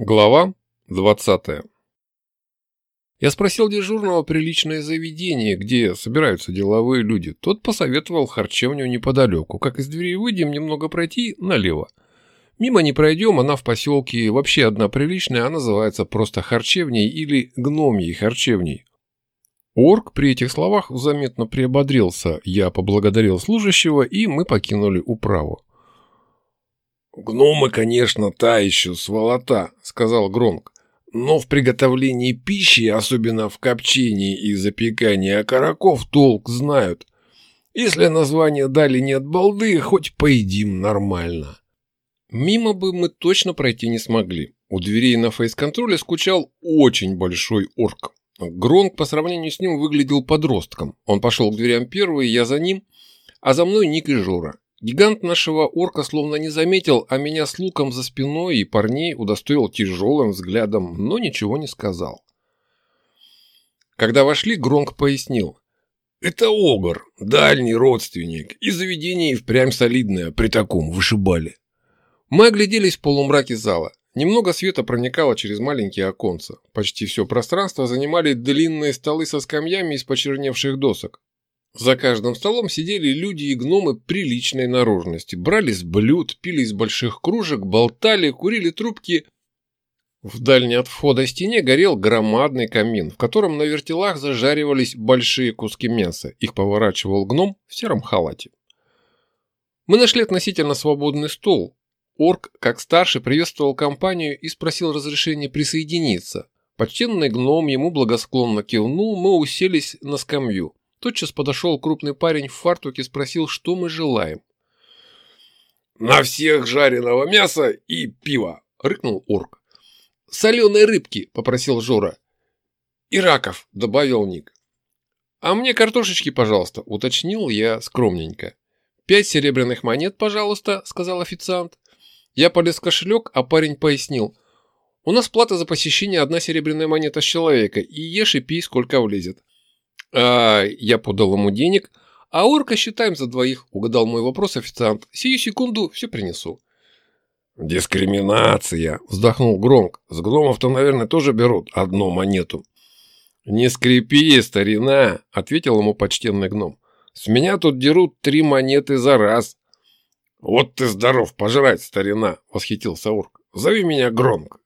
Глава 20 Я спросил дежурного приличное заведение, где собираются деловые люди. Тот посоветовал харчевню неподалеку. Как из двери выйдем, немного пройти налево. Мимо не пройдем, она в поселке вообще одна приличная, она называется просто харчевней или гномьей харчевней. Орк при этих словах заметно приободрился. Я поблагодарил служащего, и мы покинули управу. «Гномы, конечно, та еще сволота», — сказал Гронк. «Но в приготовлении пищи, особенно в копчении и запекании окороков, толк знают. Если название дали не от балды, хоть поедим нормально». Мимо бы мы точно пройти не смогли. У дверей на фейс-контроле скучал очень большой орк. Гронк по сравнению с ним выглядел подростком. Он пошел к дверям первый, я за ним, а за мной Ник и Жора. Гигант нашего орка словно не заметил, а меня с луком за спиной и парней удостоил тяжелым взглядом, но ничего не сказал. Когда вошли, Гронк пояснил. «Это Огр, дальний родственник, и заведение и впрямь солидное при таком вышибали». Мы огляделись в полумраке зала. Немного света проникало через маленькие оконца. Почти все пространство занимали длинные столы со скамьями из почерневших досок. За каждым столом сидели люди и гномы приличной наружности, брали с блюд, пили из больших кружек, болтали, курили трубки. В дальней от входа стене горел громадный камин, в котором на вертелах зажаривались большие куски мяса. Их поворачивал гном в сером халате. Мы нашли относительно свободный стол. Орк, как старший, приветствовал компанию и спросил разрешения присоединиться. Почтенный гном ему благосклонно кивнул, мы уселись на скамью. Тотчас подошел крупный парень в фартуке и спросил, что мы желаем. «На всех жареного мяса и пива!» — рыкнул орк. «Соленой рыбки!» — попросил Жора. «И раков!» — добавил Ник. «А мне картошечки, пожалуйста», — уточнил я скромненько. «Пять серебряных монет, пожалуйста», — сказал официант. Я полез в кошелек, а парень пояснил. «У нас плата за посещение одна серебряная монета с человека, и ешь и пей, сколько влезет. А, я подал ему денег. А орка считаем за двоих, угадал мой вопрос официант. Сию секунду все принесу. «Дискриминация!» – вздохнул Громк. «С гномов-то, наверное, тоже берут одну монету». «Не скрипи, старина!» – ответил ему почтенный гном. «С меня тут дерут три монеты за раз». «Вот ты здоров пожрать, старина!» – восхитился орк. «Зови меня Громк».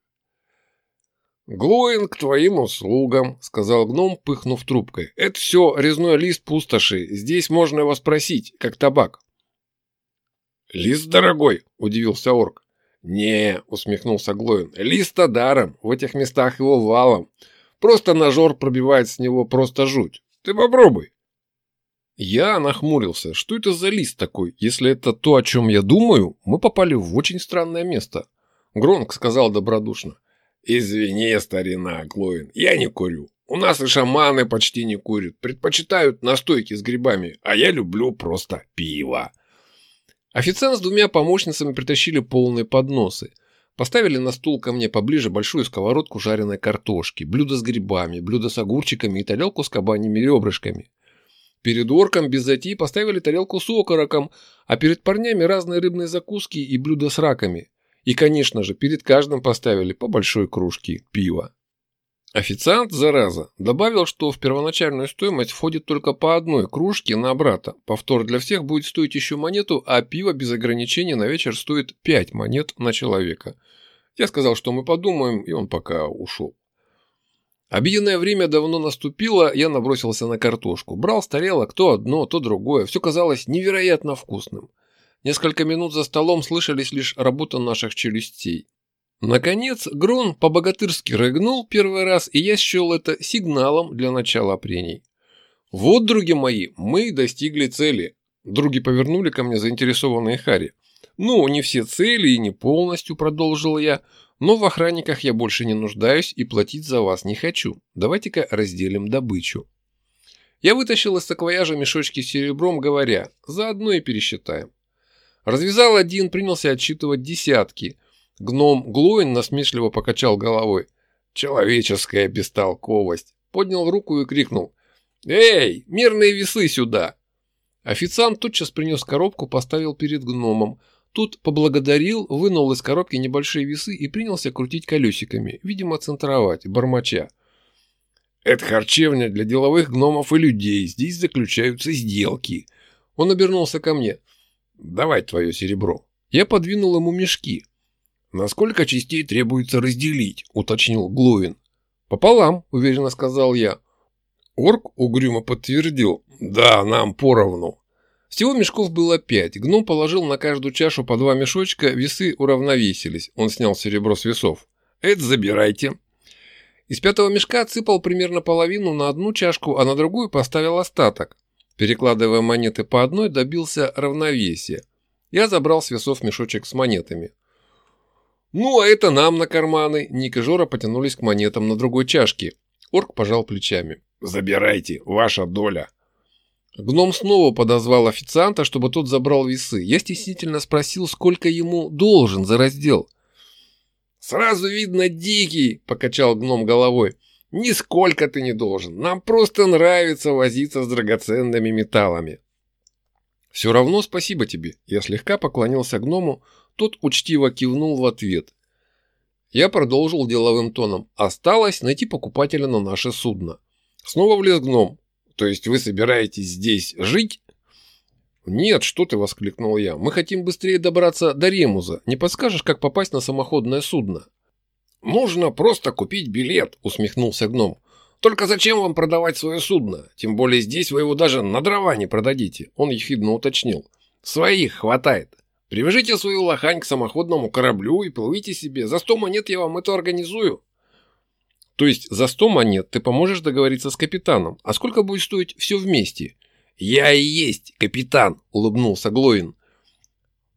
«Глоин к твоим услугам», — сказал гном, пыхнув трубкой. «Это все резной лист пустоши. Здесь можно его спросить, как табак». «Лист дорогой», — удивился орк. «Не», — усмехнулся Глоин, — «листа даром. В этих местах его валом. Просто ножор пробивает с него просто жуть. Ты попробуй». Я нахмурился. Что это за лист такой? Если это то, о чем я думаю, мы попали в очень странное место. Гронк сказал добродушно. «Извини, старина Клоин, я не курю. У нас и шаманы почти не курят, предпочитают настойки с грибами, а я люблю просто пиво». Официант с двумя помощницами притащили полные подносы. Поставили на стул ко мне поближе большую сковородку жареной картошки, блюдо с грибами, блюдо с огурчиками и тарелку с кабаньими ребрышками. Перед орком без затей поставили тарелку с окороком, а перед парнями разные рыбные закуски и блюда с раками. И, конечно же, перед каждым поставили по большой кружке пива. Официант, зараза, добавил, что в первоначальную стоимость входит только по одной кружке на брата. Повтор для всех будет стоить еще монету, а пиво без ограничений на вечер стоит 5 монет на человека. Я сказал, что мы подумаем, и он пока ушел. Обеденное время давно наступило, я набросился на картошку. Брал с тарелок то одно, то другое. Все казалось невероятно вкусным. Несколько минут за столом слышались лишь работа наших челюстей. Наконец, Грон по-богатырски рыгнул первый раз, и я счел это сигналом для начала прений. «Вот, други мои, мы достигли цели». Други повернули ко мне заинтересованные Хари. «Ну, не все цели и не полностью», — продолжил я, «но в охранниках я больше не нуждаюсь и платить за вас не хочу. Давайте-ка разделим добычу». Я вытащил из саквояжа мешочки с серебром, говоря, заодно и пересчитаем. Развязал один, принялся отсчитывать десятки. Гном Глоин насмешливо покачал головой. «Человеческая бестолковость!» Поднял руку и крикнул. «Эй, мирные весы сюда!» Официант тотчас принес коробку, поставил перед гномом. Тут поблагодарил, вынул из коробки небольшие весы и принялся крутить колесиками, видимо, центровать, бормоча. «Это харчевня для деловых гномов и людей, здесь заключаются сделки». Он обернулся ко мне. «Давай твое серебро». Я подвинул ему мешки. «Насколько частей требуется разделить?» – уточнил Гловин. «Пополам», – уверенно сказал я. Орк угрюмо подтвердил. «Да, нам поровну». Всего мешков было пять. Гном положил на каждую чашу по два мешочка, весы уравновесились. Он снял серебро с весов. «Это забирайте». Из пятого мешка отсыпал примерно половину на одну чашку, а на другую поставил остаток. Перекладывая монеты по одной, добился равновесия. Я забрал с весов мешочек с монетами. «Ну, а это нам на карманы!» Ник и Жора потянулись к монетам на другой чашке. Орк пожал плечами. «Забирайте, ваша доля!» Гном снова подозвал официанта, чтобы тот забрал весы. Я стеснительно спросил, сколько ему должен за раздел. «Сразу видно дикий», — покачал гном головой. «Нисколько ты не должен. Нам просто нравится возиться с драгоценными металлами». «Все равно спасибо тебе». Я слегка поклонился гному, тот учтиво кивнул в ответ. Я продолжил деловым тоном. Осталось найти покупателя на наше судно. Снова влез гном. То есть вы собираетесь здесь жить? Нет, что ты, воскликнул я. Мы хотим быстрее добраться до Ремуза. Не подскажешь, как попасть на самоходное судно? Нужно просто купить билет, усмехнулся гном. Только зачем вам продавать свое судно? Тем более здесь вы его даже на дрова не продадите. Он ехидно уточнил. Своих хватает. Привяжите свою лохань к самоходному кораблю и плывите себе. За сто монет я вам это организую. То есть за 100 монет ты поможешь договориться с капитаном. А сколько будет стоить все вместе? Я и есть капитан, улыбнулся Глоин.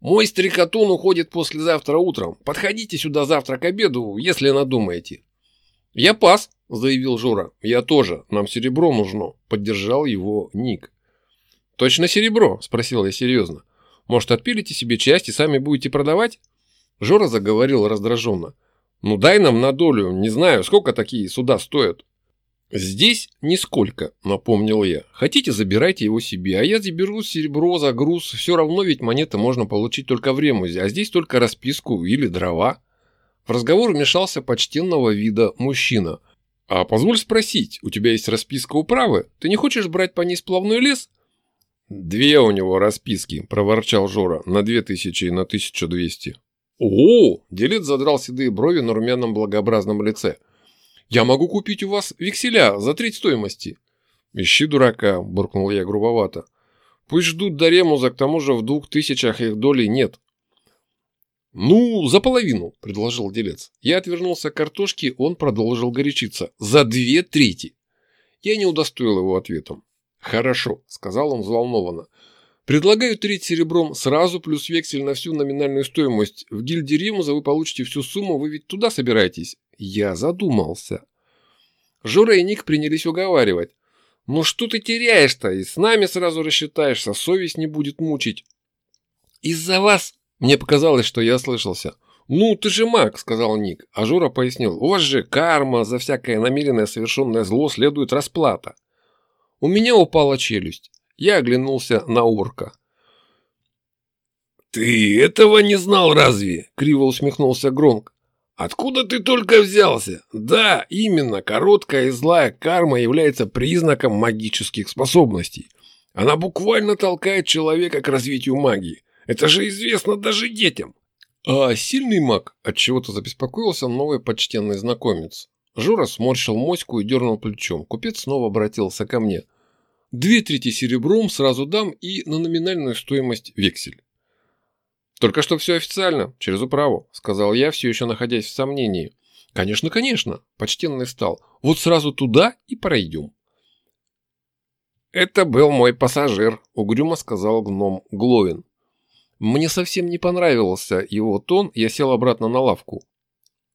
Мой стрекотун уходит послезавтра утром. Подходите сюда завтра к обеду, если надумаете. Я пас, заявил Жора. Я тоже. Нам серебро нужно. Поддержал его Ник. Точно серебро? Спросил я серьезно. Может, отпилите себе часть и сами будете продавать? Жора заговорил раздраженно. Ну дай нам на долю, не знаю, сколько такие суда стоят. Здесь нисколько, напомнил я. Хотите, забирайте его себе, а я заберу серебро за груз. Все равно ведь монеты можно получить только в Ремузе, а здесь только расписку или дрова. В разговор вмешался почтенного вида мужчина. «А позволь спросить, у тебя есть расписка управы? Ты не хочешь брать по ней сплавной лес?» «Две у него расписки», – проворчал Жора, – «на две тысячи и на тысячу двести». О, делец задрал седые брови на румяном благообразном лице. Я могу купить у вас векселя за треть стоимости. Ищи дурака, буркнул я грубовато. Пусть ждут до ремуза, к тому же в двух тысячах их доли нет. «Ну, за половину», – предложил делец. Я отвернулся к картошке, он продолжил горячиться. «За две трети». Я не удостоил его ответом. «Хорошо», – сказал он взволнованно. Предлагаю треть серебром сразу, плюс вексель на всю номинальную стоимость. В гильдии Римуза вы получите всю сумму, вы ведь туда собираетесь. Я задумался. Жора и Ник принялись уговаривать. Ну что ты теряешь-то? И с нами сразу рассчитаешься, совесть не будет мучить. Из-за вас? Мне показалось, что я слышался. «Ну, ты же маг», — сказал Ник. А Жора пояснил. «У вас же карма, за всякое намеренное совершенное зло следует расплата». У меня упала челюсть. Я оглянулся на орка. «Ты этого не знал разве?» – криво усмехнулся Гронк. «Откуда ты только взялся? Да, именно, короткая и злая карма является признаком магических способностей. Она буквально толкает человека к развитию магии. Это же известно даже детям». «А сильный маг?» – отчего-то забеспокоился новый почтенный знакомец. Жора сморщил моську и дернул плечом. Купец снова обратился ко мне – Две трети серебром сразу дам и на номинальную стоимость вексель. Только что все официально, через управу, сказал я, все еще находясь в сомнении. Конечно, конечно, почтенный встал. Вот сразу туда и пройдем. Это был мой пассажир, угрюмо сказал гном Гловин. Мне совсем не понравился его тон, я сел обратно на лавку.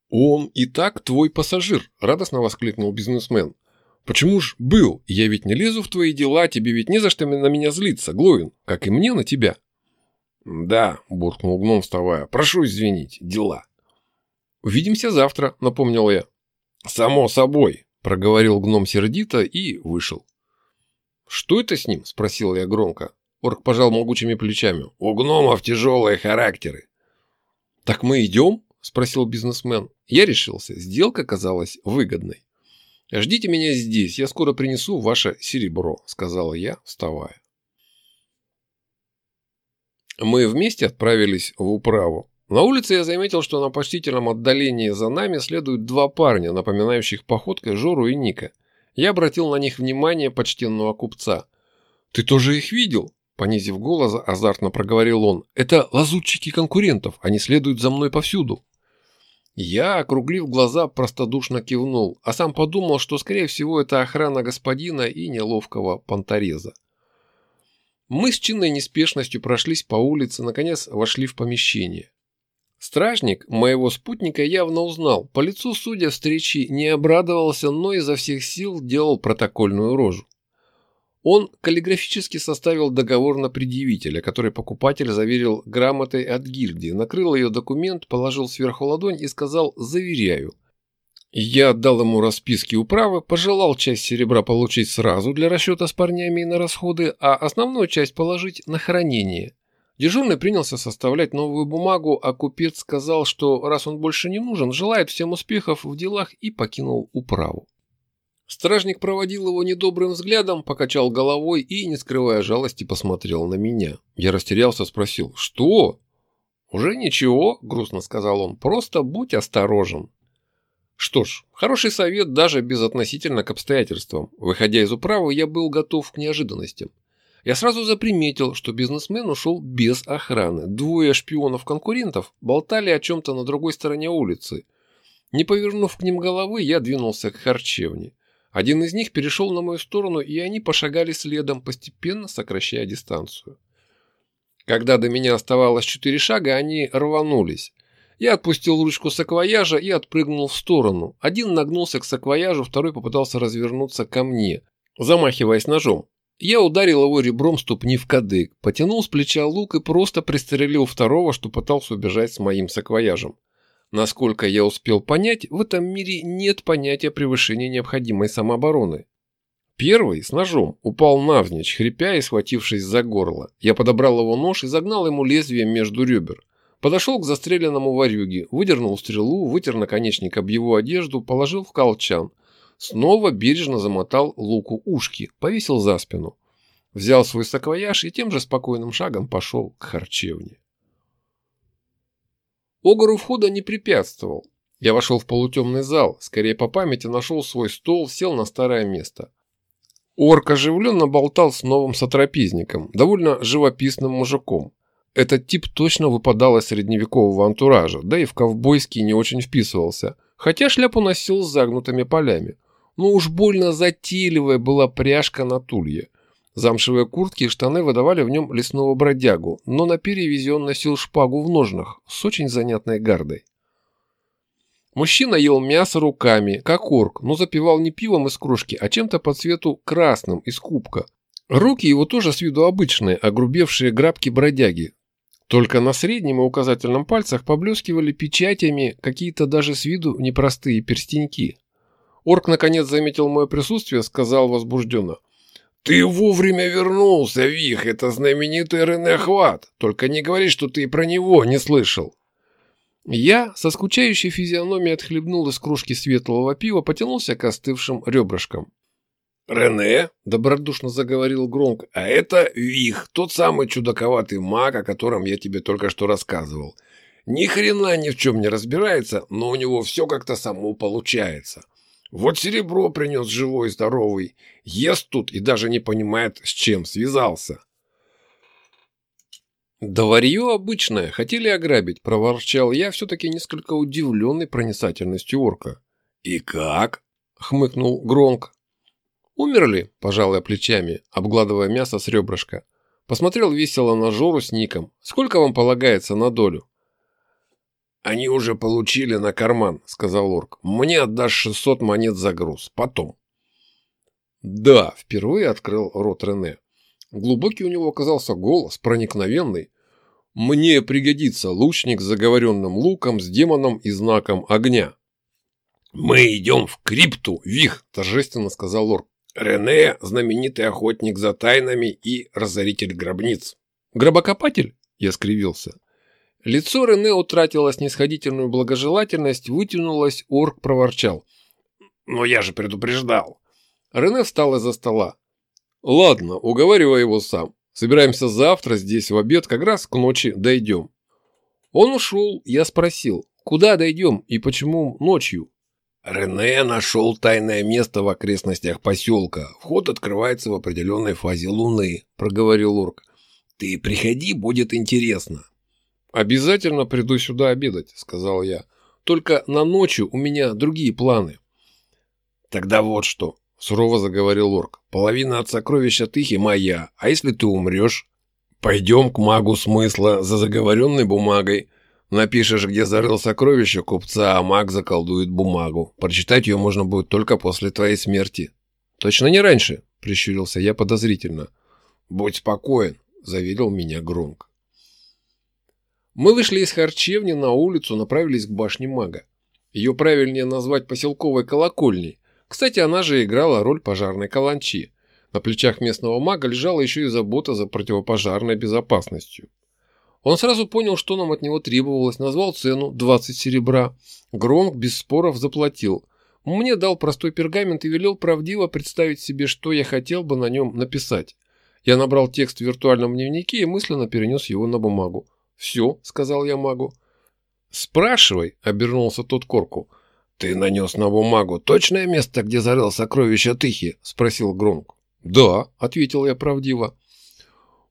«Он и так твой пассажир», – радостно воскликнул бизнесмен. Почему ж был? Я ведь не лезу в твои дела, тебе ведь не за что на меня злиться, Глоин, как и мне на тебя. Да, буркнул гном, вставая. Прошу извинить, дела. Увидимся завтра, напомнил я. Само собой, проговорил гном сердито и вышел. Что это с ним? спросил я громко. Орк пожал могучими плечами. У гномов тяжелые характеры. Так мы идем? Спросил бизнесмен. Я решился. Сделка казалась выгодной. «Ждите меня здесь, я скоро принесу ваше серебро», — сказала я, вставая. Мы вместе отправились в управу. На улице я заметил, что на почтительном отдалении за нами следуют два парня, напоминающих походкой Жору и Ника. Я обратил на них внимание почтенного купца. «Ты тоже их видел?» Понизив голос, азартно проговорил он. «Это лазутчики конкурентов, они следуют за мной повсюду». Я, округлив глаза, простодушно кивнул, а сам подумал, что, скорее всего, это охрана господина и неловкого понтореза. Мы с чинной неспешностью прошлись по улице, наконец вошли в помещение. Стражник моего спутника явно узнал. По лицу, судя встречи, не обрадовался, но изо всех сил делал протокольную рожу. Он каллиграфически составил договор на предъявителя, который покупатель заверил грамотой от гильдии, накрыл ее документ, положил сверху ладонь и сказал «заверяю». Я отдал ему расписки управы, пожелал часть серебра получить сразу для расчета с парнями и на расходы, а основную часть положить на хранение. Дежурный принялся составлять новую бумагу, а купец сказал, что раз он больше не нужен, желает всем успехов в делах и покинул управу. Стражник проводил его недобрым взглядом, покачал головой и, не скрывая жалости, посмотрел на меня. Я растерялся, спросил «Что?» «Уже ничего», — грустно сказал он, — «просто будь осторожен». Что ж, хороший совет даже безотносительно к обстоятельствам. Выходя из управы, я был готов к неожиданностям. Я сразу заприметил, что бизнесмен ушел без охраны. Двое шпионов-конкурентов болтали о чем-то на другой стороне улицы. Не повернув к ним головы, я двинулся к харчевне. Один из них перешел на мою сторону, и они пошагали следом, постепенно сокращая дистанцию. Когда до меня оставалось четыре шага, они рванулись. Я отпустил ручку саквояжа и отпрыгнул в сторону. Один нагнулся к саквояжу, второй попытался развернуться ко мне, замахиваясь ножом. Я ударил его ребром ступни в кадык, потянул с плеча лук и просто пристрелил второго, что пытался убежать с моим саквояжем. Насколько я успел понять, в этом мире нет понятия превышения необходимой самообороны. Первый, с ножом, упал навзничь, хрипя и схватившись за горло. Я подобрал его нож и загнал ему лезвием между ребер. Подошел к застреленному варюге, выдернул стрелу, вытер наконечник об его одежду, положил в колчан. Снова бережно замотал луку ушки, повесил за спину. Взял свой саквояж и тем же спокойным шагом пошел к харчевне. Огору входа не препятствовал. Я вошел в полутемный зал, скорее по памяти нашел свой стол, сел на старое место. Орк оживленно болтал с новым сотрапезником, довольно живописным мужиком. Этот тип точно выпадал из средневекового антуража, да и в ковбойский не очень вписывался, хотя шляпу носил с загнутыми полями. Но уж больно затейливая была пряжка на тулье – Замшевые куртки и штаны выдавали в нем лесного бродягу, но на перевязи он носил шпагу в ножнах с очень занятной гардой. Мужчина ел мясо руками, как орк, но запивал не пивом из кружки, а чем-то по цвету красным из кубка. Руки его тоже с виду обычные, огрубевшие грабки бродяги. Только на среднем и указательном пальцах поблескивали печатями какие-то даже с виду непростые перстеньки. Орк наконец заметил мое присутствие, сказал возбужденно – «Ты вовремя вернулся, Вих, это знаменитый Рене Хват. Только не говори, что ты про него не слышал». Я со скучающей физиономией отхлебнул из кружки светлого пива, потянулся к остывшим ребрышкам. «Рене?» – добродушно заговорил громко. «А это Вих, тот самый чудаковатый маг, о котором я тебе только что рассказывал. Ни хрена ни в чем не разбирается, но у него все как-то само получается. Вот серебро принес живой и здоровый. Ест тут и даже не понимает, с чем связался. «Да варье обычное, хотели ограбить», – проворчал я, все-таки несколько удивленный проницательностью орка. «И как?» – хмыкнул Гронк. «Умерли», – пожал я плечами, обгладывая мясо с ребрышка. Посмотрел весело на Жору с Ником. «Сколько вам полагается на долю?» «Они уже получили на карман», — сказал орк. «Мне отдашь 600 монет за груз. Потом». «Да», — впервые открыл рот Рене. Глубокий у него оказался голос, проникновенный. «Мне пригодится лучник с заговоренным луком, с демоном и знаком огня». «Мы идем в крипту, Вих», – торжественно сказал орк. Рене – знаменитый охотник за тайнами и разоритель гробниц. Гробокопатель? Я скривился. Лицо Рене утратило снисходительную благожелательность, вытянулось, орк проворчал. «Но я же предупреждал». Рене встал из-за стола. «Ладно, уговаривай его сам. Собираемся завтра здесь в обед, как раз к ночи дойдем». Он ушел, я спросил, куда дойдем и почему ночью? Рене нашел тайное место в окрестностях поселка. Вход открывается в определенной фазе луны, проговорил орк. Ты приходи, будет интересно. Обязательно приду сюда обедать, сказал я. Только на ночью у меня другие планы. Тогда вот что, сурово заговорил орк. Половина от сокровища Тыхи моя, а если ты умрешь? Пойдем к магу смысла за заговоренной бумагой. Напишешь, где зарыл сокровище купца, а маг заколдует бумагу. Прочитать ее можно будет только после твоей смерти. Точно не раньше, прищурился я подозрительно. Будь спокоен, заверил меня Гронк. Мы вышли из харчевни на улицу, направились к башне мага. Ее правильнее назвать поселковой колокольней. Кстати, она же играла роль пожарной каланчи. На плечах местного мага лежала еще и забота за противопожарной безопасностью. Он сразу понял, что нам от него требовалось, назвал цену – 20 серебра. Гронк без споров заплатил. Мне дал простой пергамент и велел правдиво представить себе, что я хотел бы на нем написать. Я набрал текст в виртуальном дневнике и мысленно перенес его на бумагу. «Все», – сказал я магу. «Спрашивай», – обернулся тот корку. «Ты нанес на бумагу точное место, где зарыл сокровища Тыхи?» – спросил Гронк. «Да», – ответил я правдиво.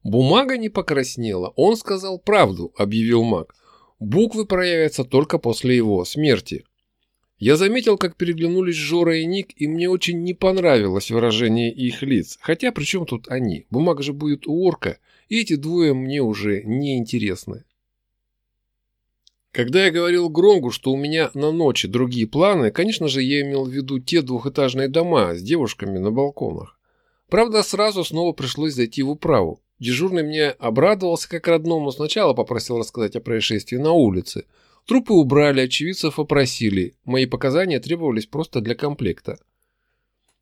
Бумага не покраснела. Он сказал правду, объявил маг. Буквы проявятся только после его смерти. Я заметил, как переглянулись Жора и Ник, и мне очень не понравилось выражение их лиц. Хотя при чем тут они? Бумага же будет у орка, и эти двое мне уже не интересны. Когда я говорил Гронгу, что у меня на ночи другие планы, конечно же, я имел в виду те двухэтажные дома с девушками на балконах. Правда, сразу снова пришлось зайти в управу. Дежурный мне обрадовался как родному, сначала попросил рассказать о происшествии на улице. Трупы убрали, очевидцев опросили. Мои показания требовались просто для комплекта.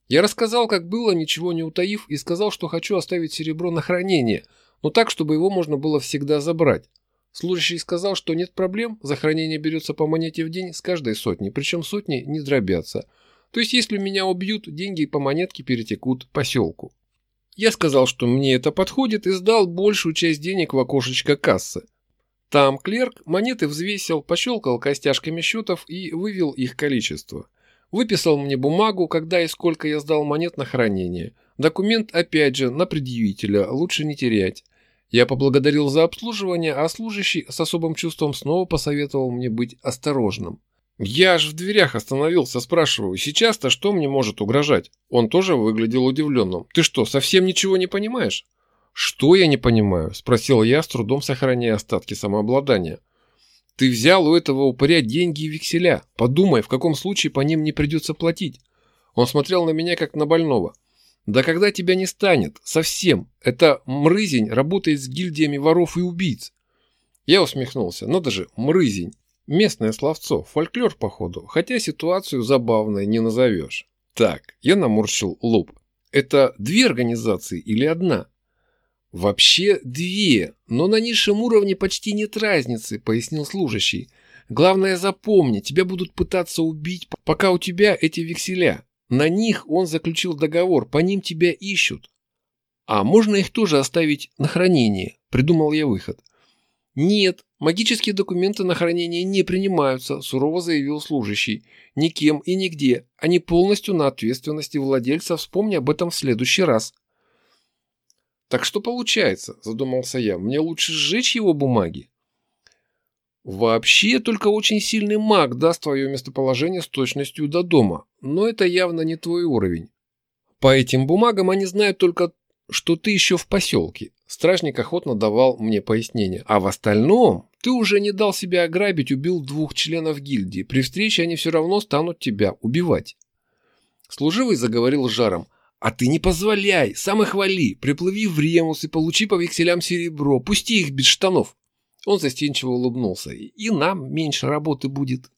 Я рассказал, как было, ничего не утаив, и сказал, что хочу оставить серебро на хранение, но так, чтобы его можно было всегда забрать. Служащий сказал, что нет проблем, за хранение берется по монете в день с каждой сотни, причем сотни не дробятся. То есть, если меня убьют, деньги по монетке перетекут поселку. Я сказал, что мне это подходит и сдал большую часть денег в окошечко кассы. Там клерк монеты взвесил, пощелкал костяшками счетов и вывел их количество. Выписал мне бумагу, когда и сколько я сдал монет на хранение. Документ, опять же, на предъявителя, лучше не терять. Я поблагодарил за обслуживание, а служащий с особым чувством снова посоветовал мне быть осторожным. Я аж в дверях остановился, спрашиваю, сейчас-то что мне может угрожать? Он тоже выглядел удивленным. Ты что, совсем ничего не понимаешь? Что я не понимаю? Спросил я, с трудом сохраняя остатки самообладания. Ты взял у этого упыря деньги и векселя. Подумай, в каком случае по ним не придется платить. Он смотрел на меня, как на больного. Да когда тебя не станет, совсем. Это мрызень работает с гильдиями воров и убийц. Я усмехнулся. Ну даже мрызень. Местное словцо, фольклор, походу, хотя ситуацию забавной не назовешь. Так, я наморщил лоб. Это две организации или одна? Вообще две, но на низшем уровне почти нет разницы, пояснил служащий. Главное запомни, тебя будут пытаться убить, пока у тебя эти векселя. На них он заключил договор, по ним тебя ищут. А можно их тоже оставить на хранение? Придумал я выход. «Нет, магические документы на хранение не принимаются», – сурово заявил служащий. «Никем и нигде. Они полностью на ответственности владельца. Вспомни об этом в следующий раз». «Так что получается?» – задумался я. «Мне лучше сжечь его бумаги?» «Вообще, только очень сильный маг даст твое местоположение с точностью до дома, но это явно не твой уровень. По этим бумагам они знают только, что ты еще в поселке, Стражник охотно давал мне пояснение. А в остальном ты уже не дал себя ограбить, убил двух членов гильдии. При встрече они все равно станут тебя убивать. Служивый заговорил жаром. «А ты не позволяй, сам их вали, приплыви в Ремус и получи по векселям серебро, пусти их без штанов». Он застенчиво улыбнулся. «И нам меньше работы будет».